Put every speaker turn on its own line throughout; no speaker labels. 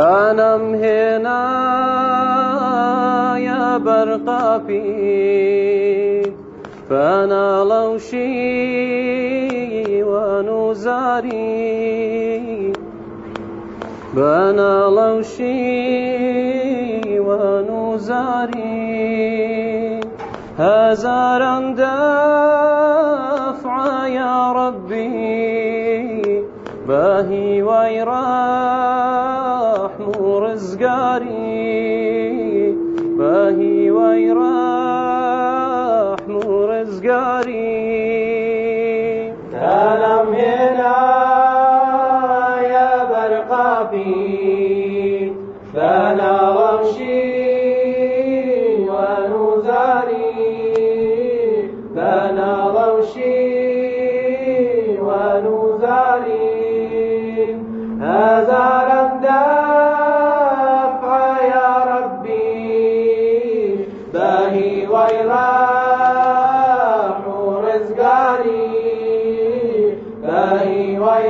ئەنەم هێنایە بەرقاپی بەناڵەوشیوان و زاری بەناڵەوشیوان و زاری هەزاران دەفعە ڕبی بە هیوای ڕاحم و ڕزگاری بە هیوای ڕاحم و ڕزگاری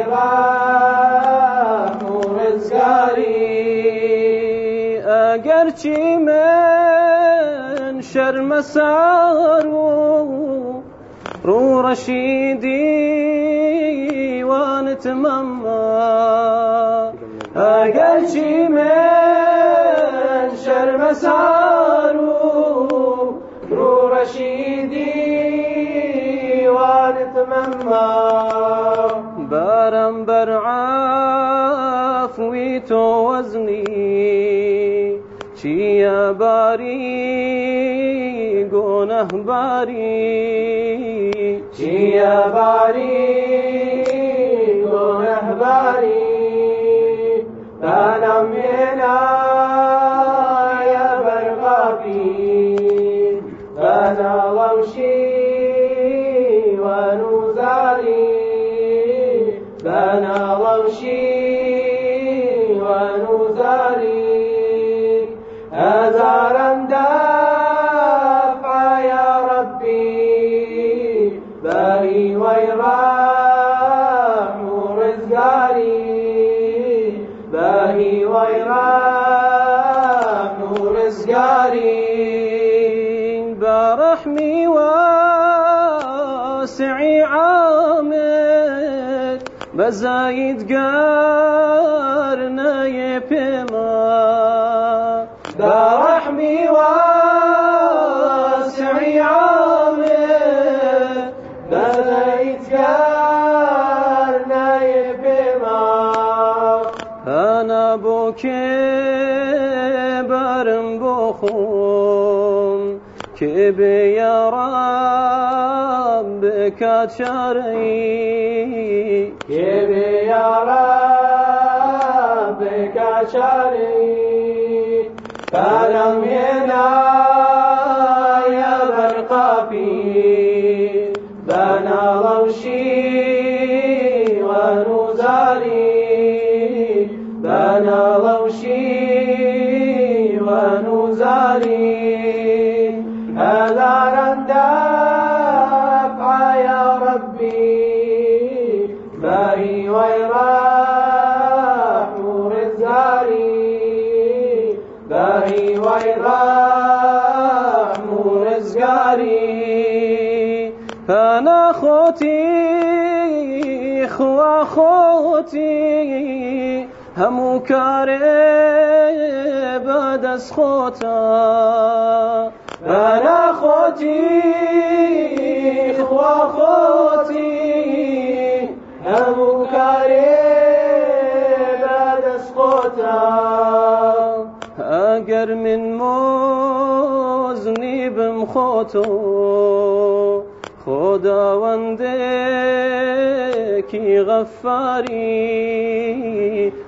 خێبات و ڕزگاری ئەگەرچی من شەرمەسار و ڕوڕەشیدی وانتمەما ئەگەرچی من شەرمەسار و ڕوڕەشیدی وانتمەما گریه باری گناه باری چیه باری گناه باری تنم ینای برغبی تنا ومشی و نوزاری تنا ومشی و نوزاری بەزاییدگار نایە پێما بەڕەحمی واسعیامێ بەزاییدگار نایە پێما هەنا بۆ کێ بارم بۆ خۆم کێ بێ یاڕان دەکات چارەی کێبێ یاڕە بێکا چارەی کارم هێنا یا بەرقاپی بەناڵەوشی وەنوزاری بەناڵەوشی وەنوزاری هەزارەندا خۆتی خوا خۆتی هەموو کارێ بەدەست خۆتە ئەنا خۆتی خوا خۆتی هەموو کارێ بەدەست خۆتە ئەگەر من مۆزنی بم خۆتۆ خداوندێکی غەفاری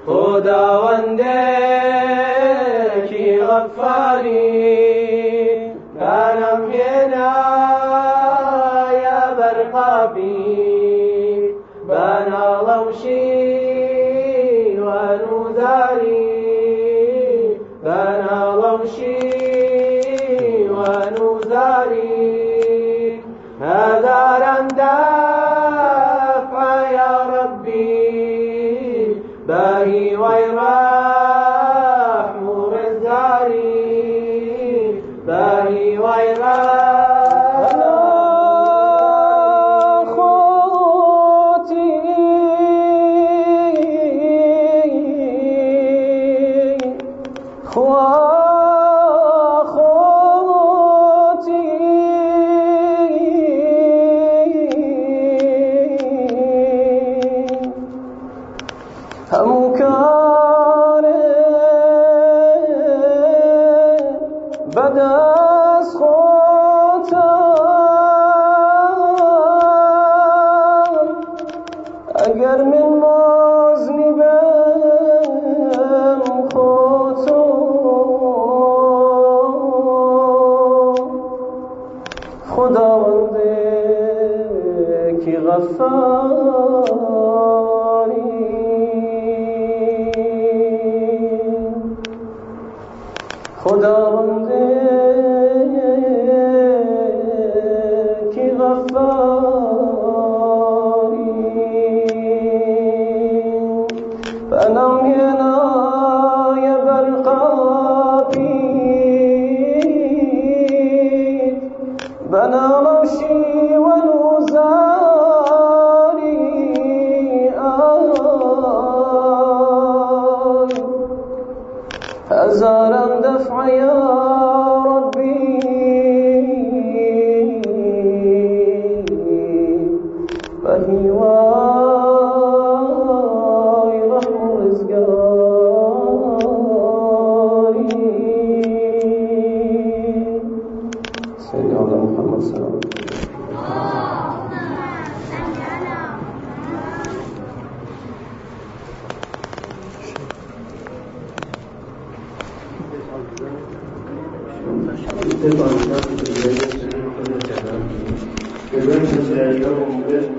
خداوندێکی غەفاری بەرەم پێنا یا بەرقابی بەناڵەوشی وەنوداری بەناڵەوشی ربي باهي ويراني ئەگەر من مازنی بم خۆتۆ خداوەندێکی غەفاری خداوەند بنرشي ونزاري آن هزارا دفع يا ربي فهواي رحم رزقك تقع الناس في الليل فإن قد تعلمتم كذلك سعيناهم بيت